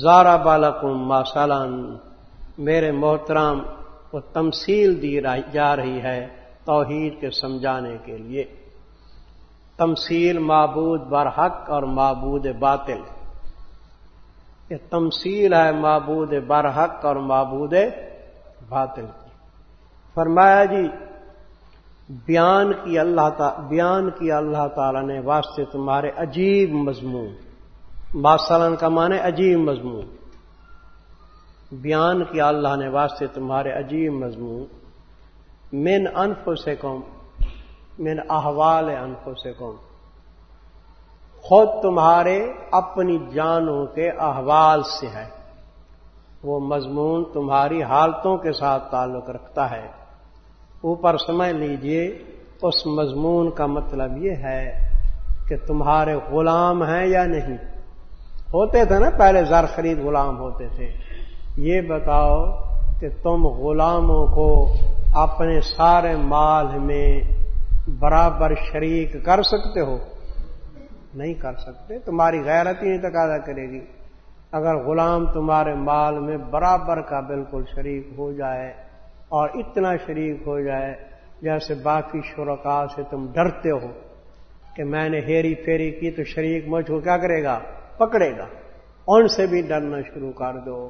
زارا بالکم ماسالان میرے محترام کو تمثیل دی جا رہی ہے توحید کے سمجھانے کے لیے۔ تمثیل معبود برحق اور معبود باطل۔ یہ تمثیل ہے معبود برحق اور معبود باطل کی۔ فرمایا جی بیان کی اللہ بیان کی اللہ تعالی نے واسطے تمہارے عجیب مضمون۔ باسلن کا معنی عجیب مضمون۔ بیان کیا اللہ نے واسطے تمہارے عجیب مضمون۔ من انف سے قوم من احوال انف سے قوم خود تمہارے اپنی جانوں کے احوال سے ہے۔ وہ مضمون تمہاری حالتوں کے ساتھ تعلق رکھتا ہے۔ اوپر سمجھ لیجیے، اس مضمون کا مطلب یہ ہے کہ تمہارے غلام ہیں یا نہیں۔ ہوتے تھے نا، پہلے زر خرید غلام ہوتے تھے۔ یہ بتاؤ کہ تم غلاموں کو اپنے سارے مال میں برابر شریک کر سکتے ہو؟ نہیں کر سکتے، تمہاری غیرت ہی نہیں تقاضا کرے گی۔ اگر غلام تمہارے مال میں برابر کا بالکل شریک ہو جائے اور اتنا شریک ہو جائے جیسے باقی شرکا سے تم ڈرتے ہو کہ میں نے ہیری پھیری کی تو شریک مجھ کو کیا کرے گا؟ پکڑے گا۔ ان سے بھی ڈرنا شروع کر دو،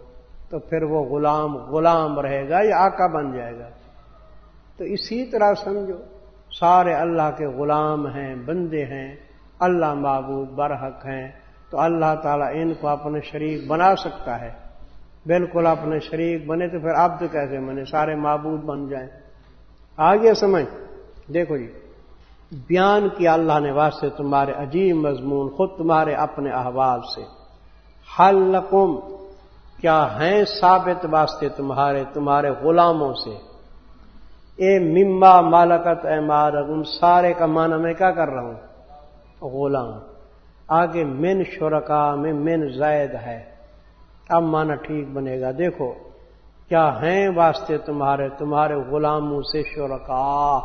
تو پھر وہ غلام غلام رہے گا یا آقا بن جائے گا۔ تو اسی طرح سمجھو، سارے اللہ کے غلام ہیں، بندے ہیں، اللہ معبود برحق ہیں، تو اللہ تعالیٰ ان کو اپنے شریک بنا سکتا ہے۔ بالکل اپنے شریک بنے تو پھر اب تو کیسے بنے؟ سارے معبود بن جائیں۔ آگے سمجھ۔ دیکھو جی بیان کیا اللہ نے واسطے تمہارے عجیب مضمون، خود تمہارے اپنے احوال سے۔ حل لکم، کیا ہیں ثابت واسطے تمہارے تمہارے غلاموں سے؟ اے مما مالکت اے مارک ان سارے کا معنی میں کیا کر رہا ہوں؟ غلام۔ آگے من شرکا میں من زائد ہے۔ اب مانا ٹھیک بنے گا۔ دیکھو، کیا ہیں واسطے تمہارے تمہارے غلاموں سے شرکا؟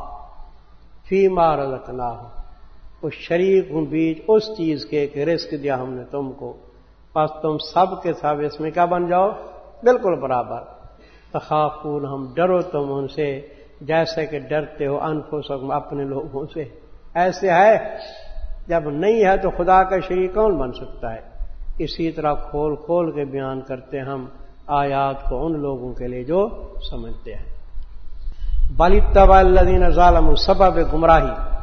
فی مار رکھنا ہو اس شریک ہوں بیچ اس چیز کے کہ رسک دیا ہم نے تم کو۔ بس تم سب کے سب اس میں کیا بن جاؤ؟ بالکل برابر۔ تخافون، ہم ڈرو تم ان سے۔ جیسے کہ ڈرتے ہو انفسکم، اپنے لوگوں سے۔ ایسے ہے۔ جب نہیں ہے تو خدا کا شریک کون بن سکتا ہے؟ اسی طرح کھول کھول کے بیان کرتے ہم آیات کو ان لوگوں کے لیے جو سمجھتے ہیں۔ بلی الدین ظالم سبب گمراہی۔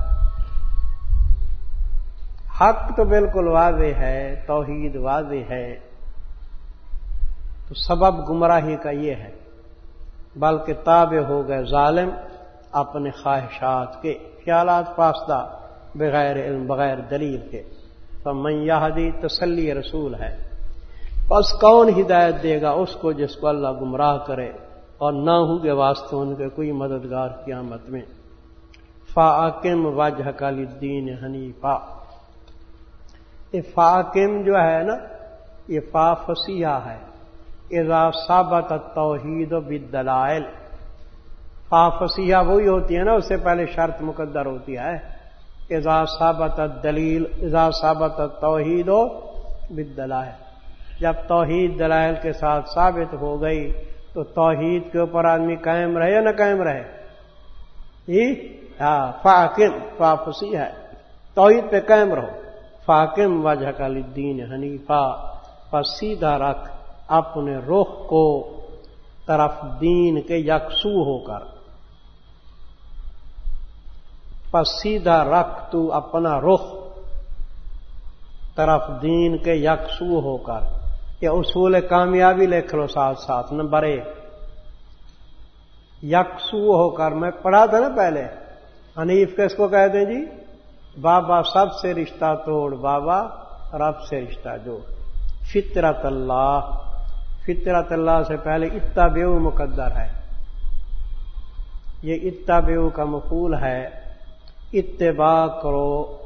حق تو بالکل واضح ہے، توحید واضح ہے۔ تو سبب گمراہی کا یہ ہے، بلکہ تابع ہو گئے ظالم اپنے خواہشات کے خیالات پاسدہ، بغیر علم، بغیر دلیل کے۔ تو میاحدی تسلی رسول ہے۔ بس کون ہدایت دے گا؟ اس کو جس کو اللہ گمراہ کرے۔ اور نہ ہوں گے واسطے ان کے کوئی مددگار قیامت میں۔ فاقم واجہ کالی دین حنیفا۔ یہ فاقم جو ہے نا، یہ فا فسیح ہے۔ اذا ثابت توحید و بدلائل فا فسیح وہی ہوتی ہے نا، اس سے پہلے شرط مقدر ہوتی ہے۔ اذا ثابت دلیل اذا ثابت توحید و بدلائل جب توحید دلائل کے ساتھ ثابت ہو گئی تو توحید کے اوپر آدمی قائم رہے یا نہ قائم رہے؟ جی؟ ہاں فاقم فافسی ہے۔ توحید پہ قائم رہو۔ فاقم وجہ کا دین حنیفا پر سیدھا رکھ اپنے رخ کو طرف دین کے یکسو ہو کر۔ پر سیدھا رکھ تو اپنا رخ طرف دین کے یکسو ہو کر۔ اصول کامیابی لکھ لو ساتھ ساتھ، نمبر ایک۔ یکسو ہو کر، میں پڑھا تھا نا پہلے۔ حنیف کس کو کہتے ہیں جی؟ بابا سب سے رشتہ توڑ، بابا رب سے رشتہ جوڑ۔ فطرت اللہ۔ فطرت اللہ سے پہلے اتا بیو مقدر ہے۔ یہ اتا کا مقول ہے۔ اتباع کرو۔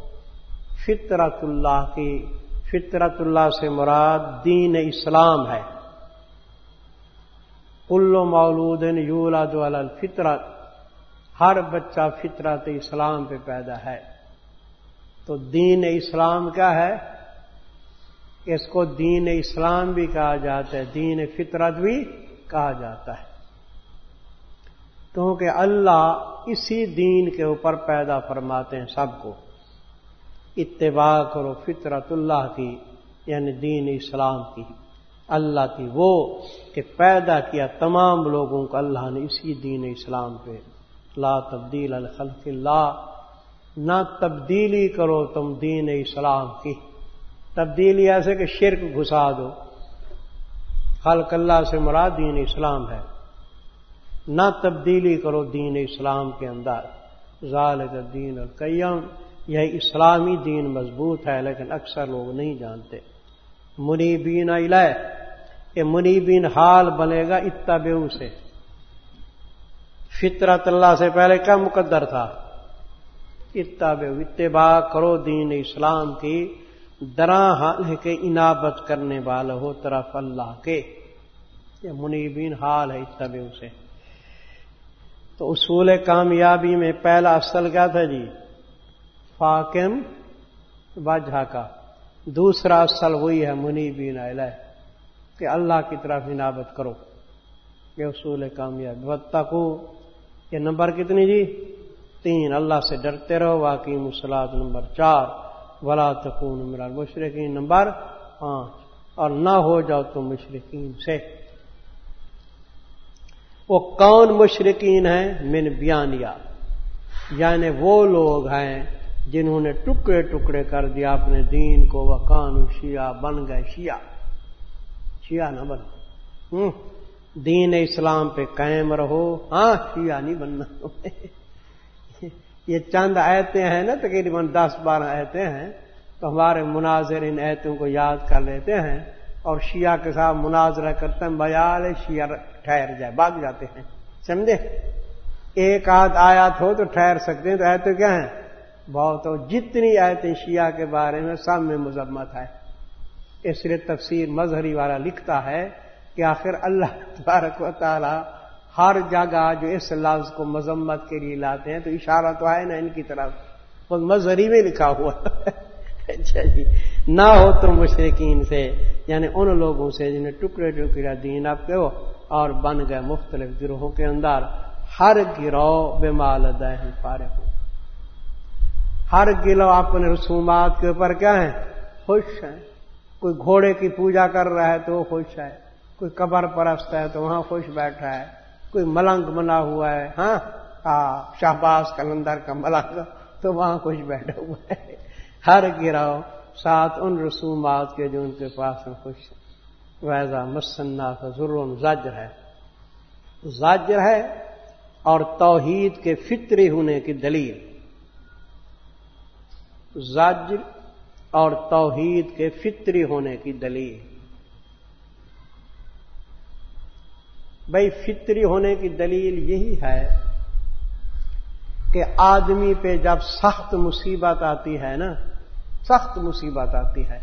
فطرت اللہ کی فطرت اللہ سے مراد دین اسلام ہے۔ کلو مولود یولا جو الفطرت، ہر بچہ فطرت اسلام پہ پیدا ہے۔ تو دین اسلام کیا ہے؟ اس کو دین اسلام بھی کہا جاتا ہے، دین فطرت بھی کہا جاتا ہے۔ کیونکہ اللہ اسی دین کے اوپر پیدا فرماتے ہیں سب کو۔ اتباع کرو، فطرت اللہ کی یعنی دین اسلام کی۔ اللہ کی وہ کہ پیدا کیا تمام لوگوں کو اللہ نے اسی دین اسلام پہ۔ لا تبدیل الخلق اللہ۔ نہ تبدیلی کرو تم دین اسلام کی۔ تبدیلی ایسے کہ شرک گھسا دو۔ خلق اللہ سے مراد دین اسلام ہے۔ نہ تبدیلی کرو دین اسلام کے اندر۔ ظالد دین القیم۔ یہ اسلامی دین مضبوط ہے، لیکن اکثر لوگ نہیں جانتے۔ منیبین علیہ یہ منیبین حال بنے گا اتبیو سے۔ فطرت اللہ سے پہلے کیا مقدر تھا؟ اتبیو اتباع کرو دین اسلام کی درا حال کے انابت کرنے والا ہو طرف اللہ کے۔ یہ منیبین حال ہے اتبیو سے۔ تو اصول کامیابی میں پہلا اصل کیا تھا جی؟ فاکم باجھا کا۔ دوسرا اصل وہی ہے منی بین کہ اللہ کی طرف عنابت کرو، یہ اصول کامیاب۔ بتا کو یہ نمبر کتنی جی؟ تین۔ اللہ سے ڈرتے رہو، واقعی مسلاد نمبر چار۔ ولا تکون میرا مشرقین نمبر پانچ۔ اور نہ ہو جاؤ تم مشرقین سے۔ وہ کون مشرقین ہیں؟ من بیانیا یعنی وہ لوگ ہیں جنہوں نے ٹکڑے ٹکڑے کر دیا اپنے دین کو، وہ کان شیعہ بن گئے۔ شیعہ شیعہ نہ بنو۔ دین اسلام پہ قائم رہو۔ ہاں شیعہ نہیں بننا۔ یہ چند آیتیں ہیں نا، تقریباً دس بارہ آیتیں ہیں۔ تو ہمارے مناظر ان ایتوں کو یاد کر لیتے ہیں۔ اور شیعہ کے ساتھ مناظرہ کرتے ہیں، بیال شیعہ ٹھہر جائے، بھاگ جاتے ہیں۔ سمجھے؟ ایک آدھ آیات ہو تو ٹھہر سکتے ہیں۔ تو ایتیں کیا ہیں؟ بہت ہو۔ جتنی آیتیں شیعہ کے بارے میں سب میں مذمت ہے۔ اس لیے تفسیر مظہری والا لکھتا ہے کہ آخر اللہ تبارک و تعالی ہر جگہ جو اس لفظ کو مذمت کے لیے لاتے ہیں تو اشارہ تو ہے نا ان کی طرف۔ وہ مظہری میں لکھا ہوا اچھا جی۔ نہ ہو تم مشرقین سے یعنی ان لوگوں سے جنہیں ٹکڑے ٹکڑا دین آپ کے ہو اور بن گئے مختلف گروہوں کے اندر۔ ہر گروہ بے مال پارے ہو۔ ہر گلو اپنے رسومات کے اوپر کیا ہے؟ خوش ہے کوئی گھوڑے کی پوجا کر رہا ہے تو وہ خوش ہے۔ کوئی قبر پرست ہے تو وہاں خوش بیٹھا ہے۔ کوئی ملنگ بنا ہوا ہے ہاں؟ شہباز کلندر کا ملنگ تو وہاں خوش بیٹھا ہوا ہے۔ ہر گراؤ ساتھ ان رسومات کے جو ان کے پاس میں خوش ہیں۔ ویزا مسنا ضرور زجر ہے۔ زاجر ہے اور توحید کے فطری ہونے کی دلیل۔ زاجر اور توحید کے فطری ہونے کی دلیل۔ بھائی فطری ہونے کی دلیل یہی ہے کہ آدمی پہ جب سخت مصیبت آتی ہے نا، سخت مصیبت آتی ہے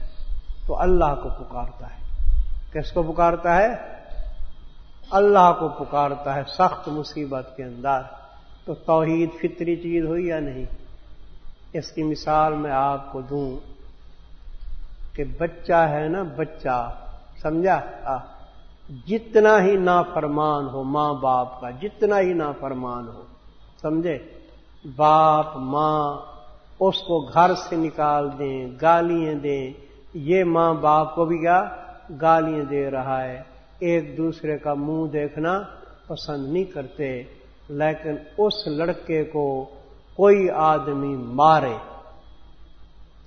تو اللہ کو پکارتا ہے۔ کس کو پکارتا ہے؟ اللہ کو پکارتا ہے سخت مصیبت کے اندر۔ تو توحید فطری چیز ہوئی یا نہیں؟ اس کی مثال میں آپ کو دوں کہ بچہ ہے نا، بچہ، سمجھا؟ جتنا ہی نافرمان ہو ماں باپ کا، جتنا ہی نافرمان ہو، سمجھے؟ باپ، ماں اس کو گھر سے نکال دیں، گالیاں دیں۔ یہ ماں باپ کو بھی کیا؟ گالیاں دے رہا ہے۔ ایک دوسرے کا منہ دیکھنا پسند نہیں کرتے، لیکن اس لڑکے کو کوئی آدمی مارے۔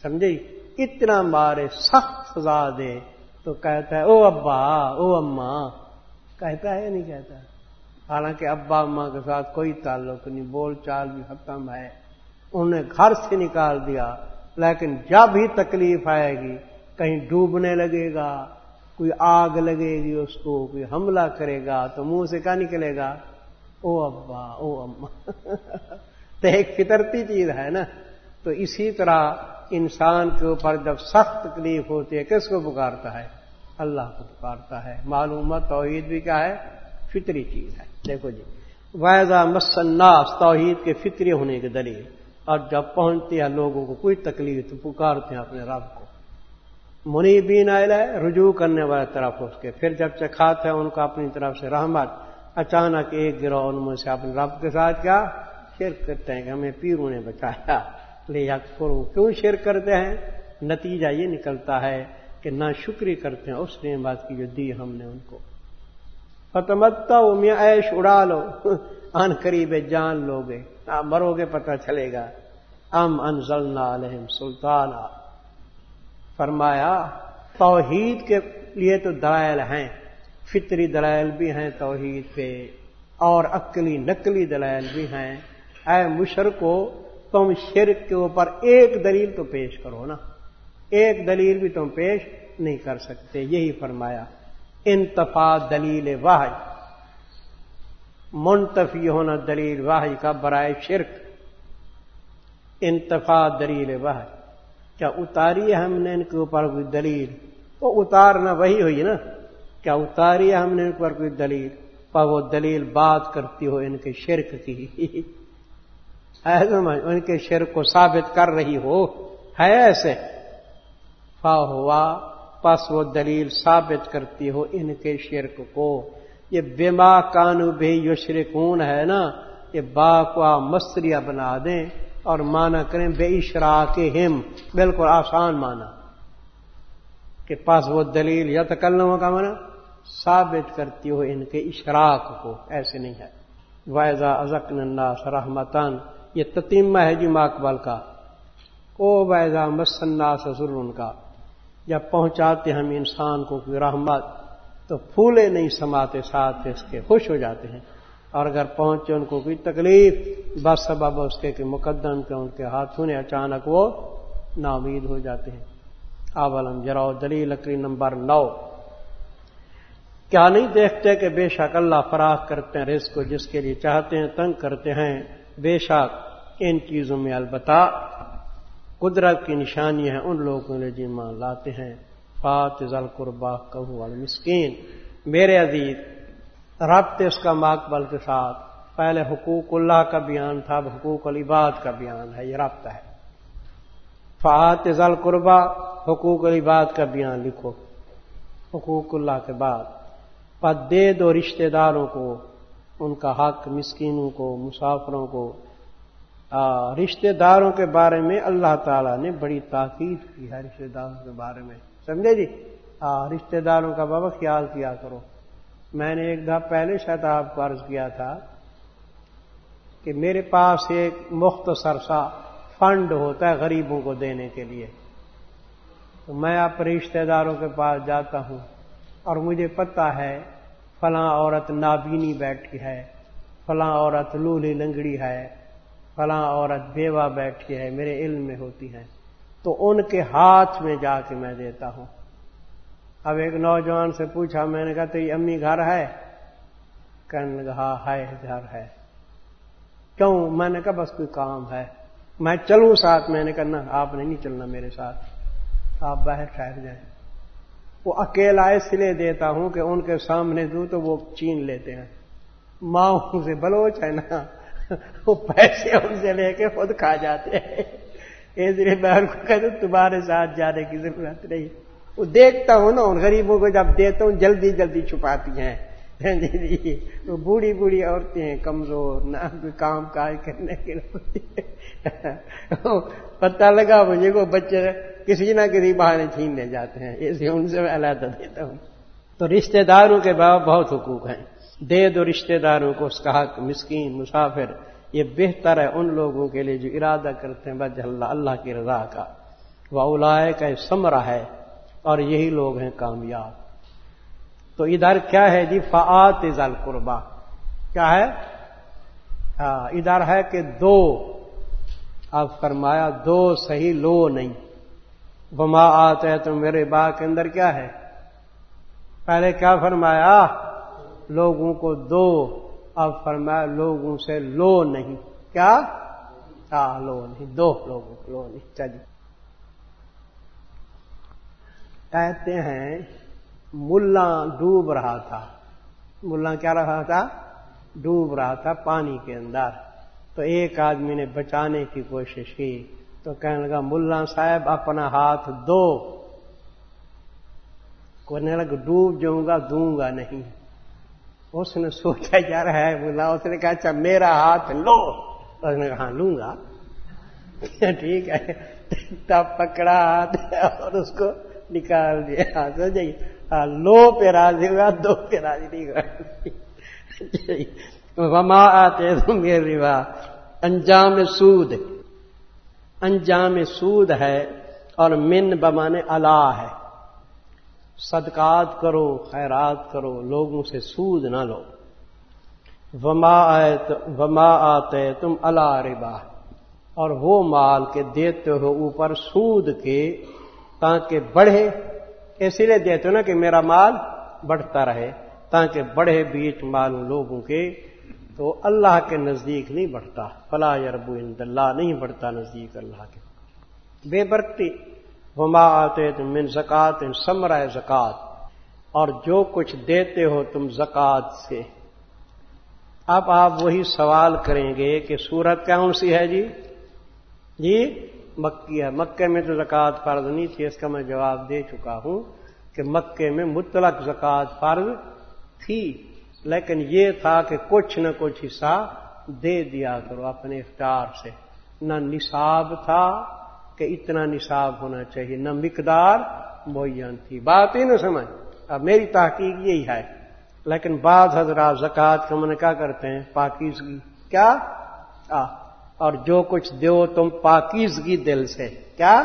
سمجھے؟ اتنا مارے، سخت سزا دے۔ تو کہتا ہے، او ابا، او اما کہتا ہے یا نہیں کہتا؟ حالانکہ ابا اما کے ساتھ کوئی تعلق نہیں، بول چال بھی ختم ہے۔ انہیں گھر سے نکال دیا، لیکن جب ہی تکلیف آئے گی، کہیں ڈوبنے لگے گا، کوئی آگ لگے گی اس کو، کوئی حملہ کرے گا، تو منہ سے کیا نکلے گا؟ او ابا، او اما تو ایک فطرتی چیز ہے نا۔ تو اسی طرح انسان کے اوپر جب سخت تکلیف ہوتی ہے، کس کو پکارتا ہے؟ اللہ کو پکارتا ہے۔ معلومات توحید بھی کیا ہے؟ فطری چیز ہے۔ دیکھو جی ویزا مسناس توحید کے فطری ہونے کے دلیل۔ اور جب پہنچتی ہے، لوگوں کو کوئی تکلیف، تو پکارتے ہیں اپنے رب کو۔ منی بین رجوع کرنے والے طرف اس کے۔ پھر جب چکھاتے ہیں، ان کو اپنی طرف سے رحمت۔ اچانک ایک گروہ ان میں سے اپنے رب کے ساتھ کیا؟ شرک کرتے ہیں کہ ہمیں پیروں نے بچایا، لے یا کروں کیوں شرک کرتے ہیں؟ نتیجہ یہ نکلتا ہے کہ نہ شکری کرتے ہیں، اس بات کی جو دی ہم نے ان کو۔ فتمتا میں ایش اڑا لو۔ ان قریب جان لو گے مرو گے، پتہ چلے گا۔ ام انزلنا علیہم سلطان فرمایا، توحید کے لیے تو دلائل ہیں، فطری دلائل بھی ہیں توحید پہ، اور عقلی نقلی دلائل بھی ہیں۔ اے مشرقو تم شرک کے اوپر ایک دلیل تو پیش کرو نا۔ ایک دلیل بھی تم پیش نہیں کر سکتے، یہی فرمایا۔ انتفا دلیل واحد منتفی ہونا دلیل واحد کا برائے شرک۔ انتفا دلیل واحد کیا اتاری ہے ہم نے ان کے اوپر کوئی دلیل؟ وہ اتارنا وہی ہوئی نا۔ کیا اتاری ہے ہم نے ان پر کوئی دلیل؟ پر وہ دلیل بات کرتی ہو ان کے شرک کی۔ ان کے شرک کو ثابت کر رہی ہو، ہے ایسے۔ فا ہوا، پس وہ دلیل ثابت کرتی ہو ان کے شرک کو۔ یہ بیما کانو بھی یو شرکون ہے نا، یہ با کو مستریا بنا دیں اور مانا کریں بے اشرا کے ہم بالکل آسان مانا۔ کہ پاس وہ دلیل یا تکلموں کا مانا، ثابت کرتی ہو ان کے اشراق کو، ایسے نہیں ہے۔ وائزا ازکن الناس رحمتان یہ تتیمہ ہے جی ماکبل کا۔ او وائزا مسنا سسر ان کا۔ جب پہنچاتے ہم انسان کو کوئی رحمت، تو پھولے نہیں سماتے، ساتھ اس کے خوش ہو جاتے ہیں۔ اور اگر پہنچے ان کو کوئی تکلیف، بس سبب اس کے کہ مقدم کے ان کے ہاتھوں نے اچانک وہ نامید ہو جاتے ہیں۔ آولم جراؤ، دلیل لکڑی نمبر نو۔ کیا نہیں دیکھتے کہ بے شک اللہ فراخ کرتے ہیں، رزق کو جس کے لیے چاہتے ہیں، تنگ کرتے ہیں۔ بے شک ان چیزوں میں البتہ قدرت کی نشانی ہے، ان لوگوں نے جی مان لاتے ہیں۔ فات ذل قربا کہ مسکین میرے عزیز ربط اس کا ماقبل کے ساتھ پہلے حقوق اللہ کا بیان تھا، اب حقوق العباد کا بیان ہے، یہ ربط ہے۔ فات ذل قربا حقوق العباد کا بیان لکھو۔ حقوق اللہ کے بعد۔ پر دے دو رشتہ داروں کو ان کا حق مسکینوں کو، مسافروں کو رشتہ داروں کے بارے میں اللہ تعالیٰ نے بڑی تاکید کی ہے، رشتہ داروں کے بارے میں۔ سمجھے جی؟ رشتہ داروں کا بابا خیال کیا کرو۔ میں نے ایک دفعہ پہلے شاید آپ کو عرض کیا تھا کہ میرے پاس ایک مختصر سا فنڈ ہوتا ہے غریبوں کو دینے کے لیے۔ تو میں اپنے رشتہ داروں کے پاس جاتا ہوں اور مجھے پتا ہے فلاں عورت نابینی بیٹھی ہے، فلاں عورت لولی لنگڑی ہے، فلاں عورت بیوہ بیٹھی ہے، میرے علم میں ہوتی ہیں۔ تو ان کے ہاتھ میں جا کے میں دیتا ہوں۔ اب ایک نوجوان سے پوچھا، میں نے کہا تو یہ امی گھر ہے؟ کہنے لگا ہاں، ہے، گھر ہے۔ کیوں؟ میں نے کہا، بس کوئی کام ہے۔ میں چلوں ساتھ میں نے کہا، نہ، آپ نے نہیں چلنا میرے ساتھ۔ آپ باہر ٹھہر جائیں۔ وہ اکیلا اس لیے دیتا ہوں کہ ان کے سامنے دوں تو وہ چین لیتے ہیں۔ ماں سے بلوچ ہے نا۔ وہ پیسے ان سے لے کے خود کھا جاتے ہیں۔ اس لیے میں ان کو کہتا تمہارے ساتھ جانے کی ضرورت نہیں۔ وہ دیکھتا ہوں نا ان غریبوں کو جب دیتا ہوں جلدی جلدی چھپاتی ہیں۔ جی، جی، وہ بوڑھی بوڑھی عورتیں ہیں کمزور نہ کوئی کام کاج کرنے کے لیے۔ پتہ لگا مجھے کو بچے کسی نہ کسی بہانے چھیننے جاتے ہیں۔ اسے ان سے میں علیحدہ دیتا ہوں۔ تو رشتہ داروں کے بعد بہت حقوق ہیں۔ دے دو رشتہ داروں کو اس کا حق، مسکین، مسافر۔ یہ بہتر ہے ان لوگوں کے لیے جو ارادہ کرتے ہیں بج اللہ اللہ کی رضا کا۔ وہ اولائے کا سمرا ہے۔ اور یہی لوگ ہیں کامیاب۔ تو ادھر کیا ہے جی؟ فعت ذل قربا کیا ہے؟ ہاں ادھر ہے کہ دو اب فرمایا دو صحیح لو نہیں۔ بما آتے تو میرے باغ کے اندر کیا ہے؟ پہلے کیا فرمایا؟ لوگوں کو دو۔ اب فرمایا، لوگوں سے لو نہیں۔ کیا؟ ہاں لو نہیں۔ دو لوگوں کو، لو نہیں۔ چلیے۔ کہتے ہیں، ملا ڈوب رہا تھا۔ ملا کیا رہا تھا؟ ڈوب رہا تھا پانی کے اندر۔ تو ایک آدمی نے بچانے کی کوشش کی۔ تو کہنے لگا، ملا صاحب، اپنا ہاتھ دو۔ کرنے لگ ڈوب جاؤں گا، دوں گا نہیں۔ اس نے سوچا جا رہا ہے بولا اس نے کہا اچھا میرا ہاتھ لو۔ اس نے کہا ہاں لوں گا۔ ٹھیک ہے۔ تب پکڑا ہاتھ اور اس کو نکال دیا۔ ہاتھ جائیے ہاں لو پہ راضی ہوا، دو پہ راضی نہیں ہوا۔ وما آتے تم یہ روا۔ انجام سود۔ انجام سود ہے اور من بمانے اللہ ہے۔ صدقات کرو، خیرات کرو، لوگوں سے سود نہ لو۔ وما آئے وما آتے تم اللہ ربا۔ اور وہ مال کے دیتے ہو اوپر سود کے تاکہ بڑھے، اسی لیے دیتے ہو نا کہ میرا مال بڑھتا رہے، تاکہ بڑھے بیچ مال لوگوں کے تو اللہ کے نزدیک نہیں بڑھتا۔ فلا یربو اللہ، نہیں بڑھتا نزدیک اللہ کے۔ بے برتی وما آتے تم من زکات ان سمرائے زکات۔ اور جو کچھ دیتے ہو تم زکات سے۔ اب آپ وہی سوال کریں گے کہ سورت کون سی ہے جی؟ جی؟ مکی ہے۔ مکے میں تو زکات فرض نہیں تھی، اس کا میں جواب دے چکا ہوں کہ مکے میں مطلق زکات فرض تھی۔ لیکن یہ تھا کہ کچھ نہ کچھ حصہ دے دیا کرو اپنے اختیار سے۔ نہ نصاب تھا کہ اتنا نصاب ہونا چاہیے، نہ مقدار معین تھی۔ بات ہی نہ سمجھ۔ اب میری تحقیق یہی ہے۔ لیکن بعض حضرات زکوٰۃ کا من کیا کرتے ہیں؟ پاکیزگی۔ کیا؟ آ اور جو کچھ دو تم پاکیزگی دل سے۔ کیا؟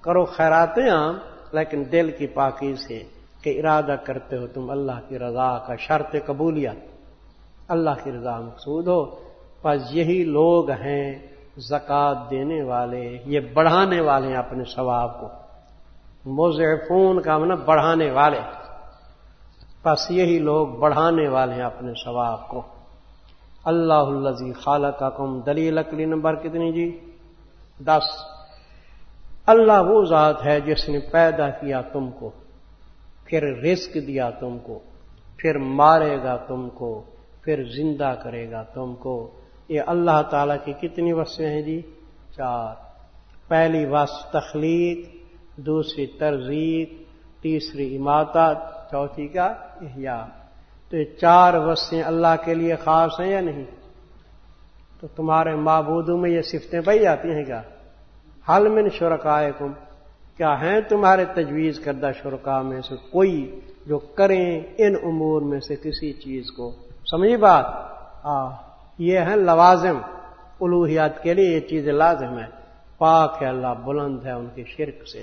کرو خیراتیں عام، لیکن دل کی پاکیز سے کہ ارادہ کرتے ہو تم اللہ کی رضا کا شرط قبولیت، اللہ کی رضا مقصود ہو۔ بس یہی لوگ ہیں زکات دینے والے، یہ بڑھانے والے ہیں اپنے ثواب کو۔ مضحفون کا مطلب بڑھانے والے۔ بس یہی لوگ بڑھانے والے ہیں اپنے ثواب کو۔ اللہ الزی خالہ کا کم دلیل اکلی نمبر کتنی جی؟ دس۔ اللہ وہ ذات ہے جس نے پیدا کیا تم کو۔ پھر رزق دیا تم کو، پھر مارے گا تم کو، پھر زندہ کرے گا تم کو۔ یہ اللہ تعالی کی کتنی وسیں ہیں جی؟ چار۔ پہلی وس تخلیق، دوسری ترزیق، تیسری اماطت چوتھی کا احیاء۔ تو یہ چار وسیں اللہ کے لیے خاص ہیں یا نہیں؟ تو تمہارے معبودوں میں یہ صفتیں پائی جاتی ہیں کیا؟ حل من شرکائے کم کیا ہیں تمہارے تجویز کردہ شرکا میں سے کوئی جو کریں ان امور میں سے کسی چیز کو؟ سمجھی بات؟ آ یہ ہے لوازم الوحیات کے لیے یہ چیز لازم ہے پاک ہے اللہ، بلند ہے ان کے شرک سے۔